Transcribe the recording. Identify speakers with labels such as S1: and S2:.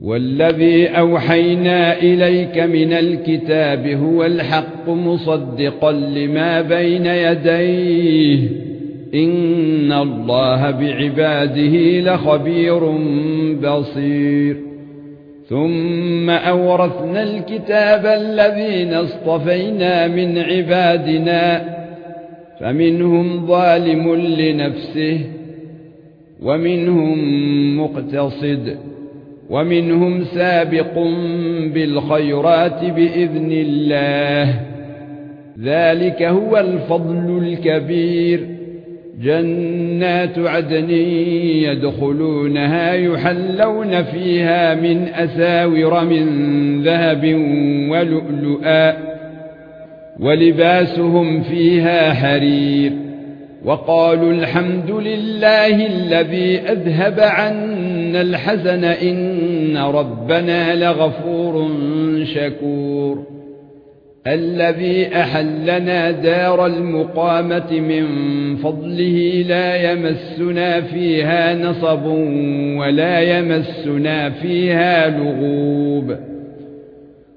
S1: والذي أوحينا إليك من الكتاب هو الحق مصدقا لما بين يديه. إن الله بعباده لخبير بصير. ثم أورثنا الكتاب الذين اصطفينا من عبادنا فمنهم ظالم لنفسه ومنهم مقتصد. ومنهم سابق بالخيرات بإذن الله. ذلك هو الفضل الكبير. جنات عدن يدخلونها يحلون فيها من أساور من ذهب ولؤلؤا ولباسهم فيها حرير. وقالوا الحمد لله الذي أذهب عنا الحزن إن ربنا لغفور شكور. الذي أحلنا دار المقامة من فضله لا يمسنا فيها نصب ولا يمسنا فيها لغوب.